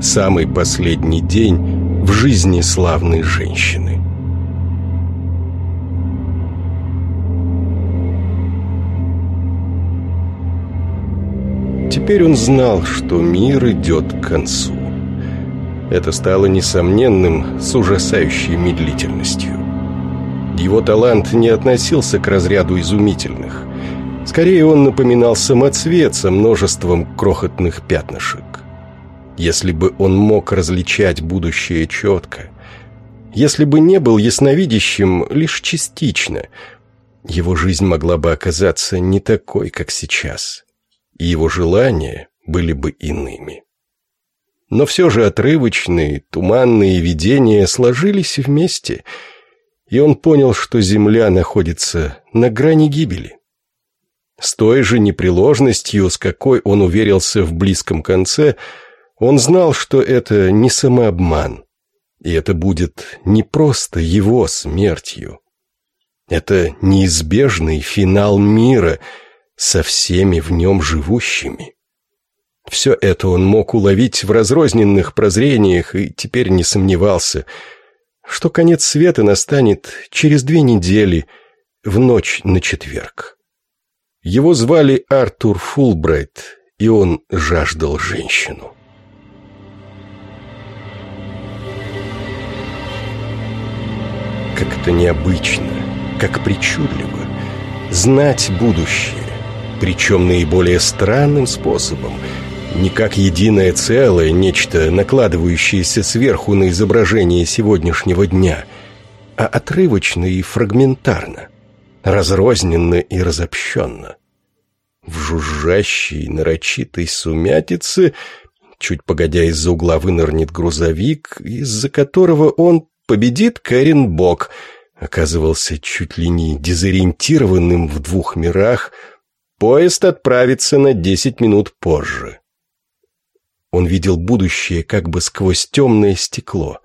самый последний день в жизни славной женщины. Теперь он знал, что мир идет к концу. Это стало несомненным с ужасающей медлительностью. Его талант не относился к разряду изумительных. Скорее, он напоминал самоцвет со множеством крохотных пятнышек. Если бы он мог различать будущее четко, если бы не был ясновидящим лишь частично, его жизнь могла бы оказаться не такой, как сейчас, и его желания были бы иными. Но все же отрывочные, туманные видения сложились вместе — и он понял, что Земля находится на грани гибели. С той же непреложностью, с какой он уверился в близком конце, он знал, что это не самообман, и это будет не просто его смертью. Это неизбежный финал мира со всеми в нем живущими. Все это он мог уловить в разрозненных прозрениях и теперь не сомневался – что конец света настанет через две недели, в ночь на четверг. Его звали Артур Фулбрайт, и он жаждал женщину. Как это необычно, как причудливо знать будущее, причем наиболее странным способом – не как единое целое, нечто, накладывающееся сверху на изображение сегодняшнего дня, а отрывочно и фрагментарно, разрозненно и разобщенно. В жужжащей, нарочитой сумятице, чуть погодя из-за угла вынырнет грузовик, из-за которого он победит Кэрин Бок, оказывался чуть ли не дезориентированным в двух мирах, поезд отправится на десять минут позже. Он видел будущее как бы сквозь темное стекло.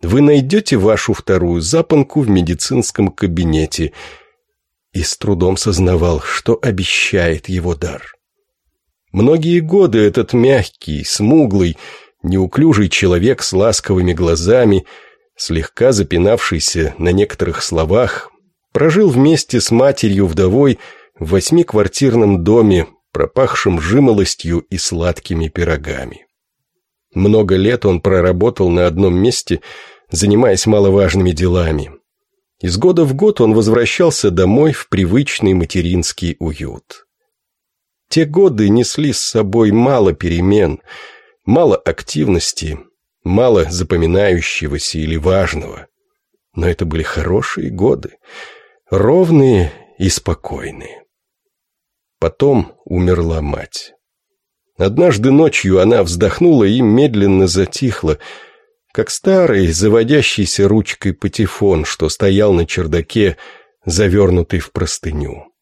Вы найдете вашу вторую запонку в медицинском кабинете и с трудом сознавал, что обещает его дар. Многие годы этот мягкий, смуглый, неуклюжий человек с ласковыми глазами, слегка запинавшийся на некоторых словах, прожил вместе с матерью-вдовой в восьмиквартирном доме пропахшим жимолостью и сладкими пирогами. Много лет он проработал на одном месте, занимаясь маловажными делами. Из года в год он возвращался домой в привычный материнский уют. Те годы несли с собой мало перемен, мало активности, мало запоминающегося или важного. Но это были хорошие годы, ровные и спокойные. Потом умерла мать. Однажды ночью она вздохнула и медленно затихла, как старый, заводящийся ручкой патефон, что стоял на чердаке, завернутый в простыню.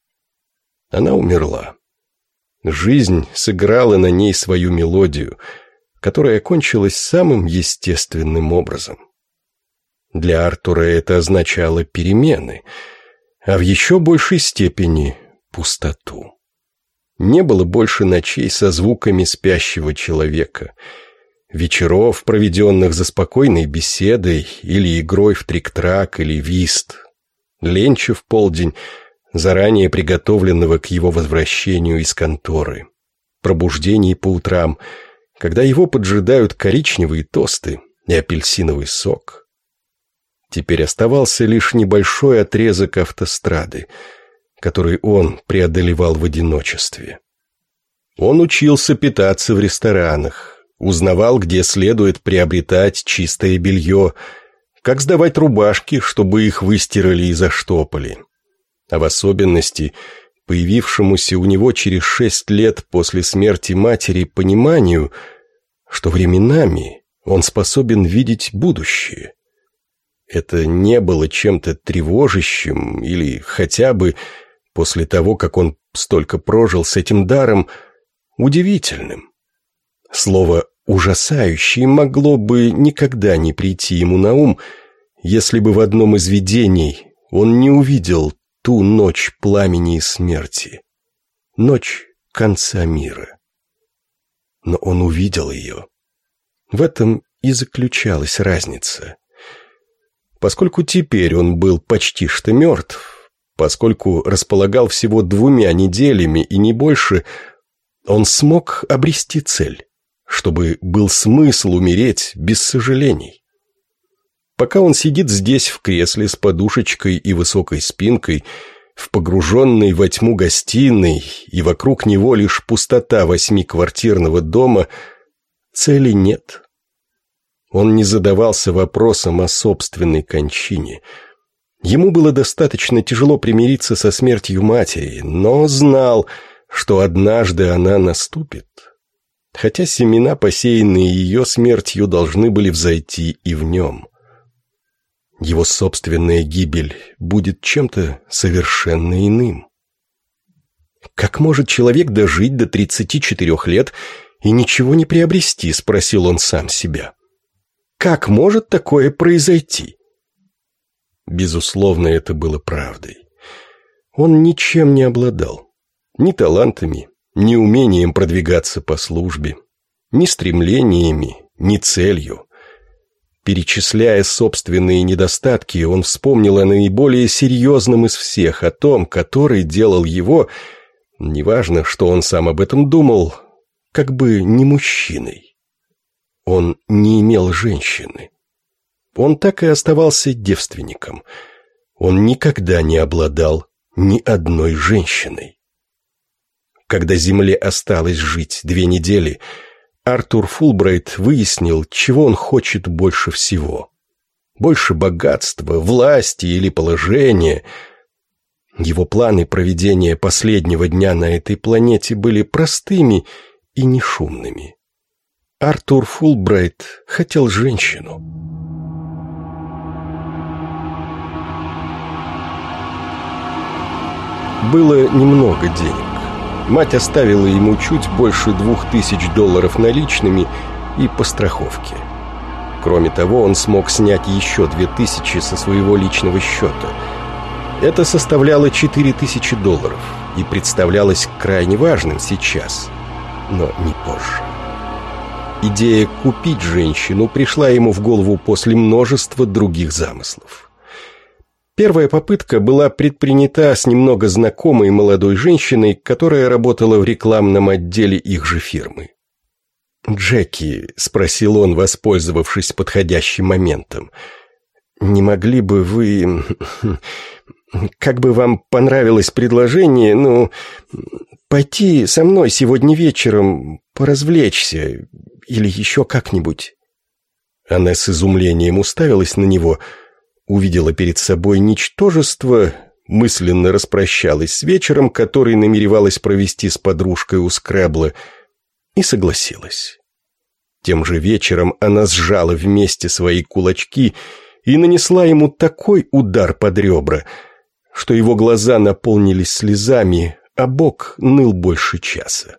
Она умерла. Жизнь сыграла на ней свою мелодию, которая кончилась самым естественным образом. Для Артура это означало перемены, а в еще большей степени — пустоту. Не было больше ночей со звуками спящего человека, вечеров, проведенных за спокойной беседой или игрой в трик-трак или вист, ленча в полдень, заранее приготовленного к его возвращению из конторы, пробуждений по утрам, когда его поджидают коричневые тосты и апельсиновый сок. Теперь оставался лишь небольшой отрезок автострады — который он преодолевал в одиночестве. Он учился питаться в ресторанах, узнавал, где следует приобретать чистое белье, как сдавать рубашки, чтобы их выстирали и заштопали. А в особенности появившемуся у него через шесть лет после смерти матери пониманию, что временами он способен видеть будущее. Это не было чем-то тревожащим или хотя бы после того, как он столько прожил с этим даром, удивительным. Слово «ужасающий» могло бы никогда не прийти ему на ум, если бы в одном из видений он не увидел ту ночь пламени и смерти, ночь конца мира. Но он увидел ее. В этом и заключалась разница. Поскольку теперь он был почти что мертв, поскольку располагал всего двумя неделями и не больше, он смог обрести цель, чтобы был смысл умереть без сожалений. Пока он сидит здесь в кресле с подушечкой и высокой спинкой, в погруженной во тьму гостиной, и вокруг него лишь пустота восьмиквартирного дома, цели нет. Он не задавался вопросом о собственной кончине. Ему было достаточно тяжело примириться со смертью матери, но знал, что однажды она наступит. Хотя семена, посеянные ее смертью, должны были взойти и в нем. Его собственная гибель будет чем-то совершенно иным. «Как может человек дожить до 34 лет и ничего не приобрести?» – спросил он сам себя. Как может такое произойти? Безусловно, это было правдой. Он ничем не обладал. Ни талантами, ни умением продвигаться по службе, ни стремлениями, ни целью. Перечисляя собственные недостатки, он вспомнил о наиболее серьезном из всех, о том, который делал его, неважно, что он сам об этом думал, как бы не мужчиной. Он не имел женщины. Он так и оставался девственником. Он никогда не обладал ни одной женщиной. Когда Земле осталось жить две недели, Артур Фулбрайт выяснил, чего он хочет больше всего. Больше богатства, власти или положения. Его планы проведения последнего дня на этой планете были простыми и нешумными. Артур Фулбрайт хотел женщину. Было немного денег. Мать оставила ему чуть больше двух тысяч долларов наличными и по страховке. Кроме того, он смог снять еще две тысячи со своего личного счета. Это составляло четыре тысячи долларов и представлялось крайне важным сейчас, но не позже. Идея купить женщину пришла ему в голову после множества других замыслов. Первая попытка была предпринята с немного знакомой молодой женщиной, которая работала в рекламном отделе их же фирмы. «Джеки», — спросил он, воспользовавшись подходящим моментом, — «не могли бы вы... Как бы вам понравилось предложение, ну, пойти со мной сегодня вечером поразвлечься или еще как-нибудь?» Она с изумлением уставилась на него, увидела перед собой ничтожество, мысленно распрощалась с вечером, который намеревалась провести с подружкой у Скрэбла, и согласилась. Тем же вечером она сжала вместе свои кулачки и нанесла ему такой удар под ребра, что его глаза наполнились слезами, а бок ныл больше часа.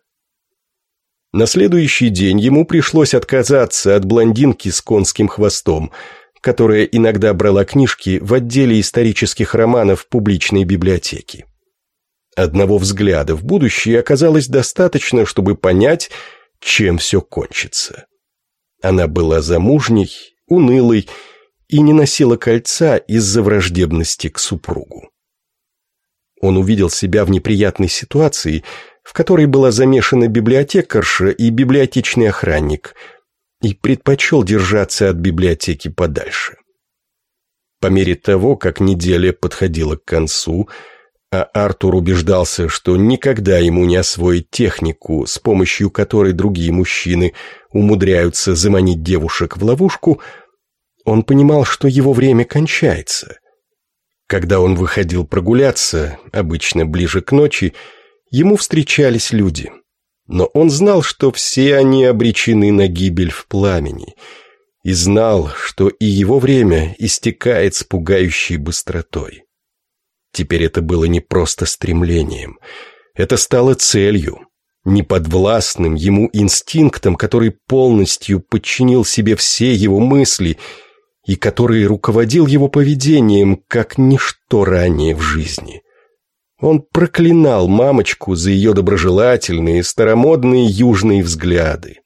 На следующий день ему пришлось отказаться от блондинки с конским хвостом, которая иногда брала книжки в отделе исторических романов публичной библиотеки. Одного взгляда в будущее оказалось достаточно, чтобы понять, чем все кончится. Она была замужней, унылой и не носила кольца из-за враждебности к супругу. Он увидел себя в неприятной ситуации – в которой была замешана библиотекарша и библиотечный охранник, и предпочел держаться от библиотеки подальше. По мере того, как неделя подходила к концу, а Артур убеждался, что никогда ему не освоить технику, с помощью которой другие мужчины умудряются заманить девушек в ловушку, он понимал, что его время кончается. Когда он выходил прогуляться, обычно ближе к ночи, Ему встречались люди, но он знал, что все они обречены на гибель в пламени, и знал, что и его время истекает с пугающей быстротой. Теперь это было не просто стремлением, это стало целью, неподвластным ему инстинктом, который полностью подчинил себе все его мысли и который руководил его поведением, как ничто ранее в жизни. Он проклинал мамочку за ее доброжелательные, старомодные южные взгляды.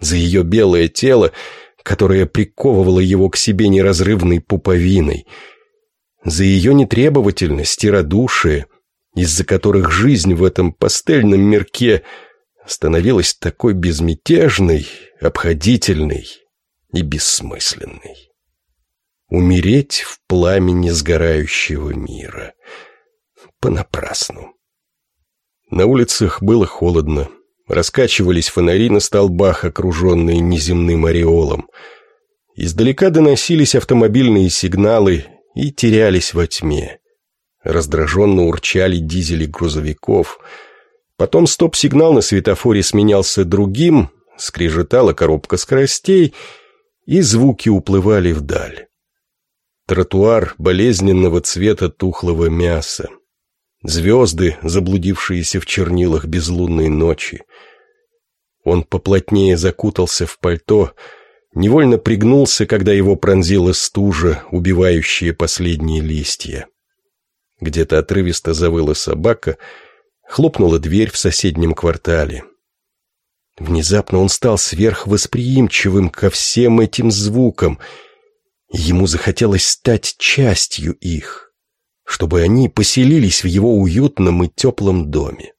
за ее белое тело, которое приковывало его к себе неразрывной пуповиной, за ее нетребовательность и радушие, из-за которых жизнь в этом пастельном мирке становилась такой безмятежной, обходительной и бессмысленной. Умереть в пламени сгорающего мира. Понапрасну. На улицах было холодно. Раскачивались фонари на столбах, окруженные неземным ореолом. Издалека доносились автомобильные сигналы и терялись во тьме. Раздраженно урчали дизели грузовиков. Потом стоп-сигнал на светофоре сменялся другим, скрежетала коробка скоростей, и звуки уплывали вдаль. Тротуар болезненного цвета тухлого мяса. Звезды, заблудившиеся в чернилах безлунной ночи. Он поплотнее закутался в пальто, невольно пригнулся, когда его пронзила стужа, убивающая последние листья. Где-то отрывисто завыла собака, хлопнула дверь в соседнем квартале. Внезапно он стал сверхвосприимчивым ко всем этим звукам, ему захотелось стать частью их чтобы они поселились в его уютном и теплом доме.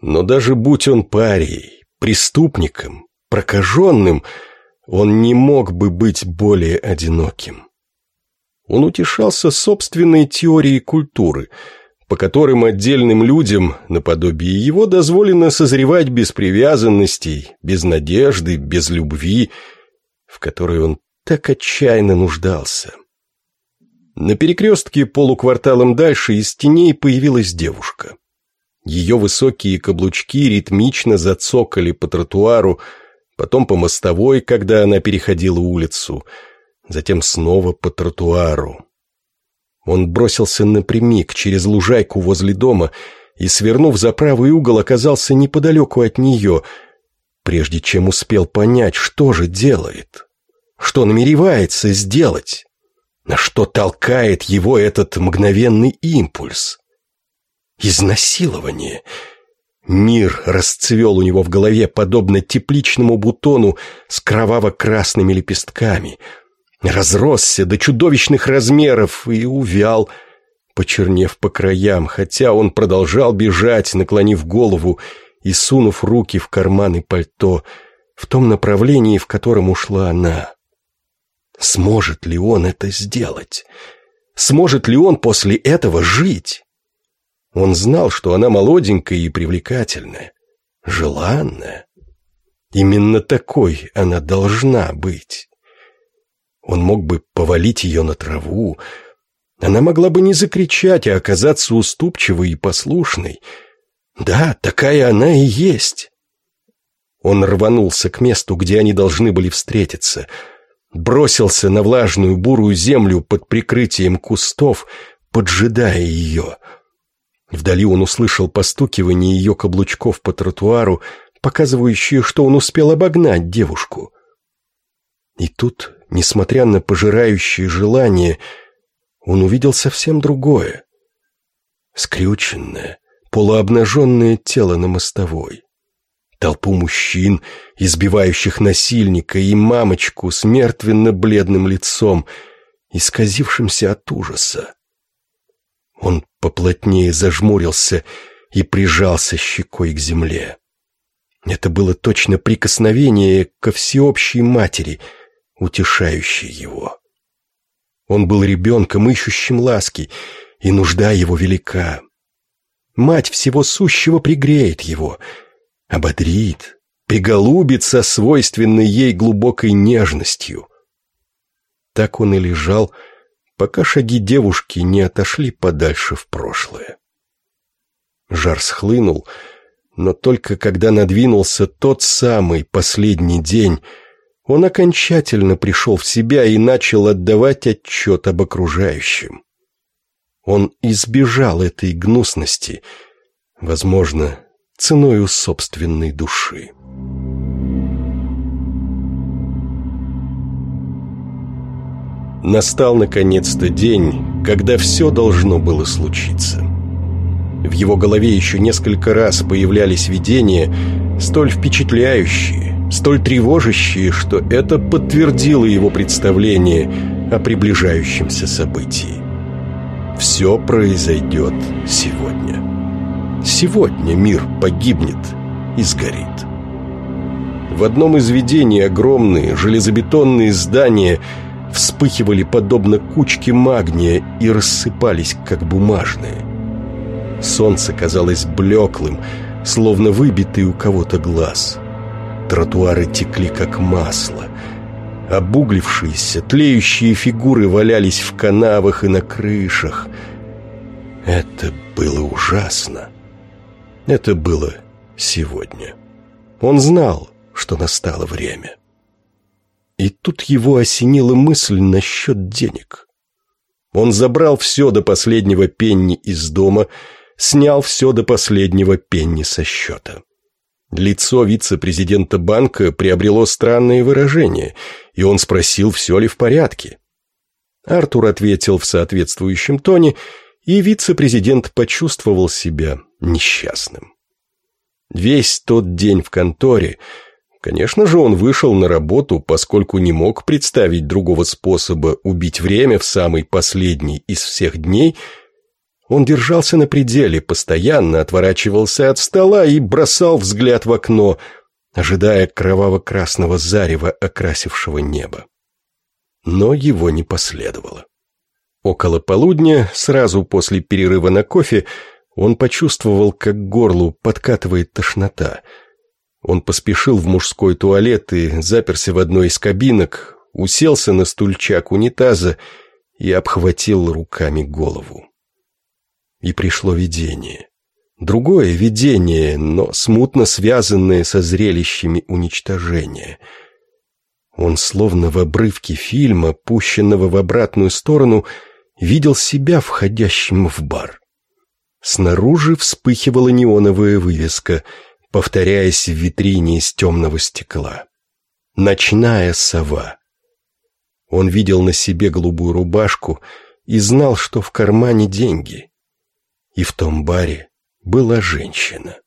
Но даже будь он парией, преступником, прокаженным, он не мог бы быть более одиноким. Он утешался собственной теорией культуры, по которым отдельным людям, наподобие его, дозволено созревать без привязанностей, без надежды, без любви, в которой он так отчаянно нуждался. На перекрестке полукварталом дальше из теней появилась девушка. Ее высокие каблучки ритмично зацокали по тротуару, потом по мостовой, когда она переходила улицу, затем снова по тротуару. Он бросился напрямик через лужайку возле дома и, свернув за правый угол, оказался неподалеку от нее, прежде чем успел понять, что же делает, что намеревается сделать. На что толкает его этот мгновенный импульс? Изнасилование. Мир расцвел у него в голове, подобно тепличному бутону с кроваво-красными лепестками. Разросся до чудовищных размеров и увял, почернев по краям, хотя он продолжал бежать, наклонив голову и сунув руки в карманы пальто, в том направлении, в котором ушла она. Сможет ли он это сделать? Сможет ли он после этого жить? Он знал, что она молоденькая и привлекательная, желанная. Именно такой она должна быть. Он мог бы повалить ее на траву. Она могла бы не закричать, а оказаться уступчивой и послушной. Да, такая она и есть. Он рванулся к месту, где они должны были встретиться — бросился на влажную бурую землю под прикрытием кустов, поджидая ее. Вдали он услышал постукивание ее каблучков по тротуару, показывающее, что он успел обогнать девушку. И тут, несмотря на пожирающее желание, он увидел совсем другое. Скрюченное, полуобнаженное тело на мостовой толпу мужчин, избивающих насильника, и мамочку с мертвенно-бледным лицом, исказившимся от ужаса. Он поплотнее зажмурился и прижался щекой к земле. Это было точно прикосновение ко всеобщей матери, утешающей его. Он был ребенком, ищущим ласки, и нужда его велика. Мать всего сущего пригреет его — ободрит, приголубит со свойственной ей глубокой нежностью. Так он и лежал, пока шаги девушки не отошли подальше в прошлое. Жар схлынул, но только когда надвинулся тот самый последний день, он окончательно пришел в себя и начал отдавать отчет об окружающем. Он избежал этой гнусности, возможно, ценою собственной души. Настал наконец-то день, когда все должно было случиться. В его голове еще несколько раз появлялись видения, столь впечатляющие, столь тревожащие, что это подтвердило его представление о приближающемся событии. Все произойдет сегодня. Сегодня мир погибнет и сгорит. В одном из видений огромные железобетонные здания вспыхивали подобно кучке магния и рассыпались, как бумажные. Солнце казалось блеклым, словно выбитый у кого-то глаз. Тротуары текли, как масло. Обуглившиеся, тлеющие фигуры валялись в канавах и на крышах. Это было ужасно. Это было сегодня. Он знал, что настало время. И тут его осенила мысль насчет денег. Он забрал все до последнего пенни из дома, снял все до последнего пенни со счета. Лицо вице-президента банка приобрело странное выражение, и он спросил, все ли в порядке. Артур ответил в соответствующем тоне, и вице-президент почувствовал себя несчастным. Весь тот день в конторе Конечно же, он вышел на работу, поскольку не мог представить другого способа убить время в самый последний из всех дней. Он держался на пределе, постоянно отворачивался от стола и бросал взгляд в окно, ожидая кроваво-красного зарева, окрасившего небо. Но его не последовало. Около полудня, сразу после перерыва на кофе, он почувствовал, как горлу подкатывает тошнота – он поспешил в мужской туалет и заперся в одной из кабинок, уселся на стульчак унитаза и обхватил руками голову. И пришло видение. Другое видение, но смутно связанное со зрелищами уничтожения. Он словно в обрывке фильма, пущенного в обратную сторону, видел себя входящим в бар. Снаружи вспыхивала неоновая вывеска — повторяясь в витрине из темного стекла. Ночная сова. Он видел на себе голубую рубашку и знал, что в кармане деньги. И в том баре была женщина.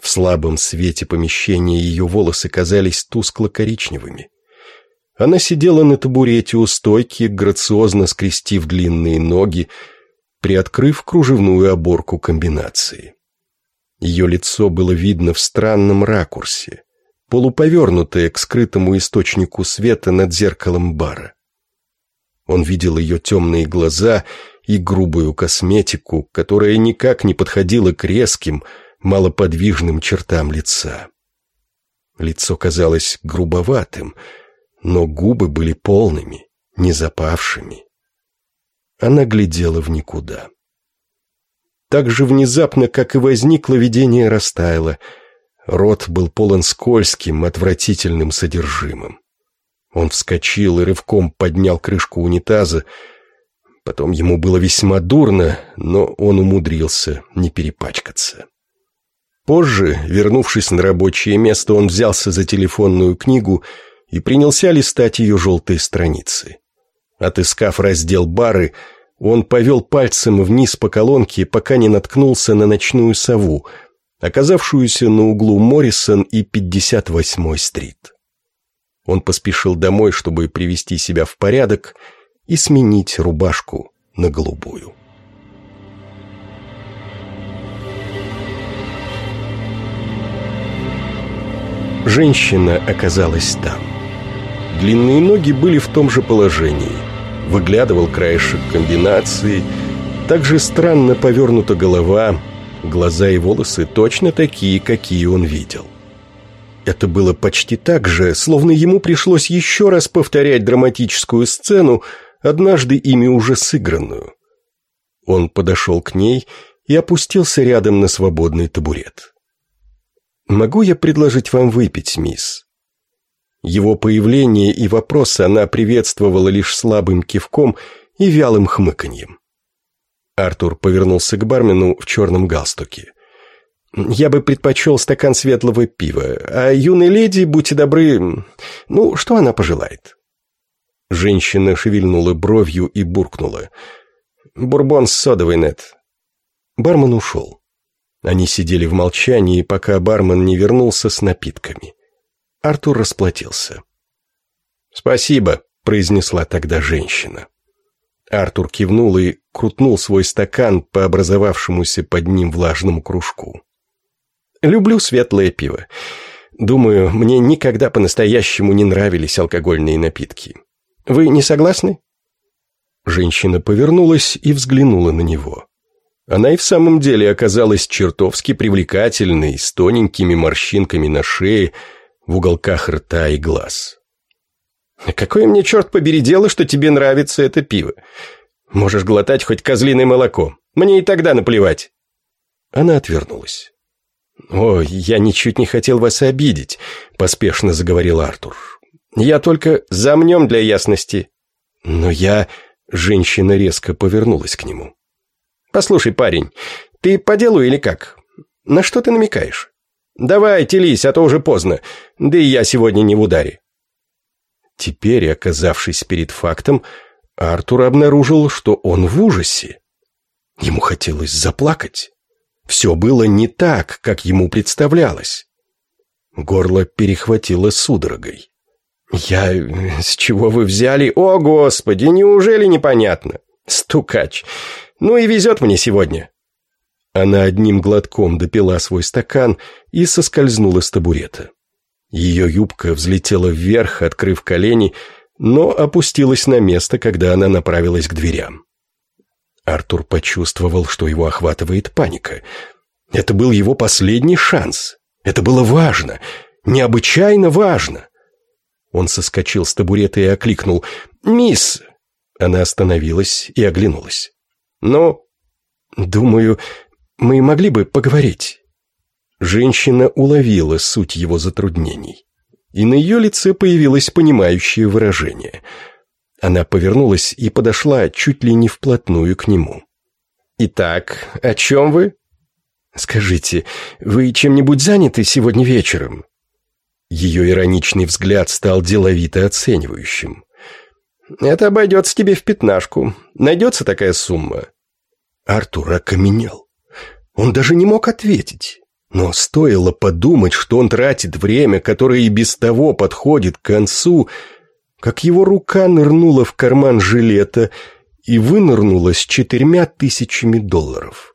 В слабом свете помещения ее волосы казались тускло-коричневыми. Она сидела на табурете у стойки, грациозно скрестив длинные ноги, приоткрыв кружевную оборку комбинации. Ее лицо было видно в странном ракурсе, полуповернутое к скрытому источнику света над зеркалом бара. Он видел ее темные глаза и грубую косметику, которая никак не подходила к резким, малоподвижным чертам лица. Лицо казалось грубоватым, но губы были полными, не запавшими. Она глядела в никуда. Так же внезапно, как и возникло, видение растаяло. Рот был полон скользким, отвратительным содержимым. Он вскочил и рывком поднял крышку унитаза. Потом ему было весьма дурно, но он умудрился не перепачкаться. Позже, вернувшись на рабочее место, он взялся за телефонную книгу и принялся листать ее желтые страницы. Отыскав раздел «Бары», он повел пальцем вниз по колонке, пока не наткнулся на ночную сову, оказавшуюся на углу Моррисон и 58-й стрит. Он поспешил домой, чтобы привести себя в порядок и сменить рубашку на голубую. Женщина оказалась там. Длинные ноги были в том же положении – выглядывал краешек комбинации, также странно повернута голова, глаза и волосы точно такие, какие он видел. Это было почти так же, словно ему пришлось еще раз повторять драматическую сцену, однажды ими уже сыгранную. Он подошел к ней и опустился рядом на свободный табурет. «Могу я предложить вам выпить, мисс?» Его появление и вопросы она приветствовала лишь слабым кивком и вялым хмыканьем. Артур повернулся к бармену в черном галстуке. «Я бы предпочел стакан светлого пива, а юной леди, будьте добры, ну, что она пожелает?» Женщина шевельнула бровью и буркнула. «Бурбон с содовой, нет». Бармен ушел. Они сидели в молчании, пока бармен не вернулся с напитками. Артур расплатился. «Спасибо», — произнесла тогда женщина. Артур кивнул и крутнул свой стакан по образовавшемуся под ним влажному кружку. «Люблю светлое пиво. Думаю, мне никогда по-настоящему не нравились алкогольные напитки. Вы не согласны?» Женщина повернулась и взглянула на него. Она и в самом деле оказалась чертовски привлекательной, с тоненькими морщинками на шее, в уголках рта и глаз. «Какое мне, черт побери, дело, что тебе нравится это пиво? Можешь глотать хоть козлиное молоко. Мне и тогда наплевать». Она отвернулась. «О, я ничуть не хотел вас обидеть», — поспешно заговорил Артур. «Я только замнем для ясности». «Но я...» — женщина резко повернулась к нему. «Послушай, парень, ты по делу или как? На что ты намекаешь? Давай, телись, а то уже поздно, да и я сегодня не в ударе». Теперь, оказавшись перед фактом, Артур обнаружил, что он в ужасе. Ему хотелось заплакать. Все было не так, как ему представлялось. Горло перехватило судорогой. «Я... С чего вы взяли? О, Господи, неужели непонятно? Стукач. Ну и везет мне сегодня». Она одним глотком допила свой стакан и соскользнула с табурета. Ее юбка взлетела вверх, открыв колени, но опустилась на место, когда она направилась к дверям. Артур почувствовал, что его охватывает паника. Это был его последний шанс. Это было важно, необычайно важно. Он соскочил с табурета и окликнул «Мисс!». Она остановилась и оглянулась. «Ну, думаю, мы могли бы поговорить». Женщина уловила суть его затруднений, и на ее лице появилось понимающее выражение. Она повернулась и подошла чуть ли не вплотную к нему. «Итак, о чем вы?» «Скажите, вы чем-нибудь заняты сегодня вечером?» Ее ироничный взгляд стал деловито оценивающим. «Это обойдется тебе в пятнашку. Найдется такая сумма?» Артур окаменел. Он даже не мог ответить. Но стоило подумать, что он тратит время, которое и без того подходит к концу, как его рука нырнула в карман жилета и вынырнула с четырьмя тысячами долларов.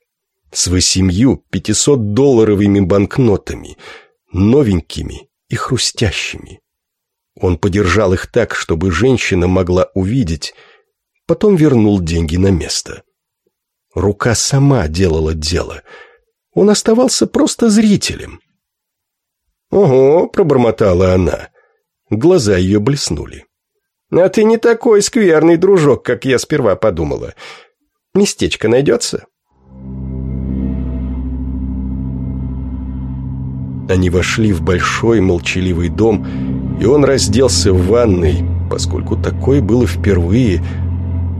С восемью пятисотдолларовыми банкнотами, новенькими и хрустящими. Он подержал их так, чтобы женщина могла увидеть, потом вернул деньги на место. Рука сама делала дело — он оставался просто зрителем. «Ого!» — пробормотала она. Глаза ее блеснули. «А ты не такой скверный дружок, как я сперва подумала. Местечко найдется?» Они вошли в большой молчаливый дом, и он разделся в ванной, поскольку такое было впервые,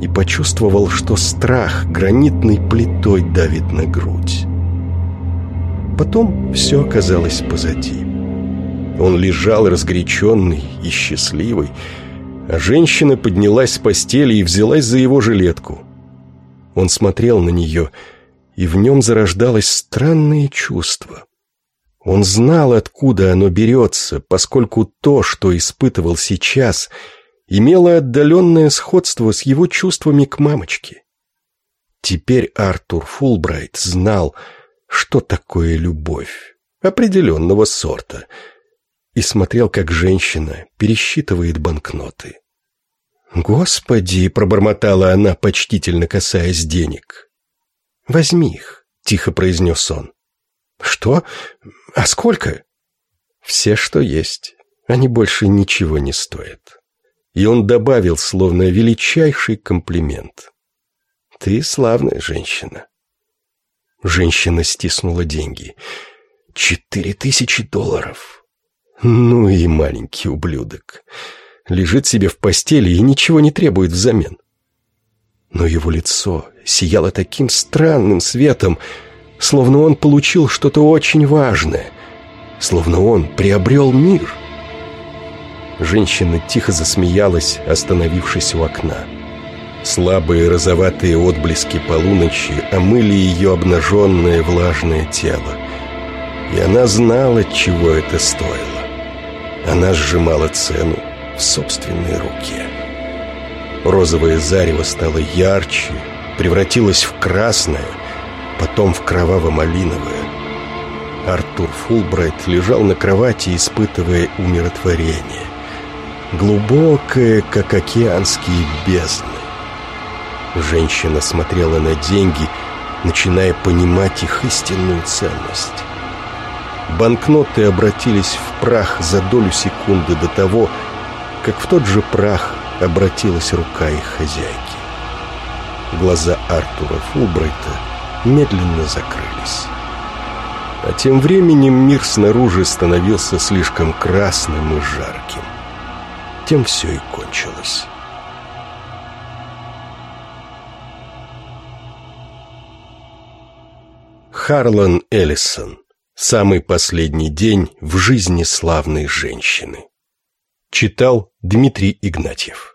и почувствовал, что страх гранитной плитой давит на грудь. Потом все оказалось позади. Он лежал разгоряченный и счастливый, а женщина поднялась с постели и взялась за его жилетку. Он смотрел на нее, и в нем зарождалось странное чувство. Он знал, откуда оно берется, поскольку то, что испытывал сейчас, имело отдаленное сходство с его чувствами к мамочке. Теперь Артур Фулбрайт знал, что такое любовь определенного сорта, и смотрел, как женщина пересчитывает банкноты. «Господи!» — пробормотала она, почтительно касаясь денег. «Возьми их», — тихо произнес он. «Что? А сколько?» «Все, что есть. Они больше ничего не стоят». И он добавил, словно величайший комплимент. «Ты славная женщина». Женщина стиснула деньги. Четыре тысячи долларов. Ну и маленький ублюдок. Лежит себе в постели и ничего не требует взамен. Но его лицо сияло таким странным светом, словно он получил что-то очень важное, словно он приобрел мир. Женщина тихо засмеялась, остановившись у окна. Слабые розоватые отблески полуночи омыли ее обнаженное влажное тело. И она знала, чего это стоило. Она сжимала цену в собственной руке. Розовое зарево стало ярче, превратилось в красное, потом в кроваво-малиновое. Артур Фулбрайт лежал на кровати, испытывая умиротворение. Глубокое, как океанские бездны. Женщина смотрела на деньги, начиная понимать их истинную ценность. Банкноты обратились в прах за долю секунды до того, как в тот же прах обратилась рука их хозяйки. Глаза Артура Фулбрайта медленно закрылись. А тем временем мир снаружи становился слишком красным и жарким. Тем все и кончилось. Харлан Эллисон. Самый последний день в жизни славной женщины. Читал Дмитрий Игнатьев.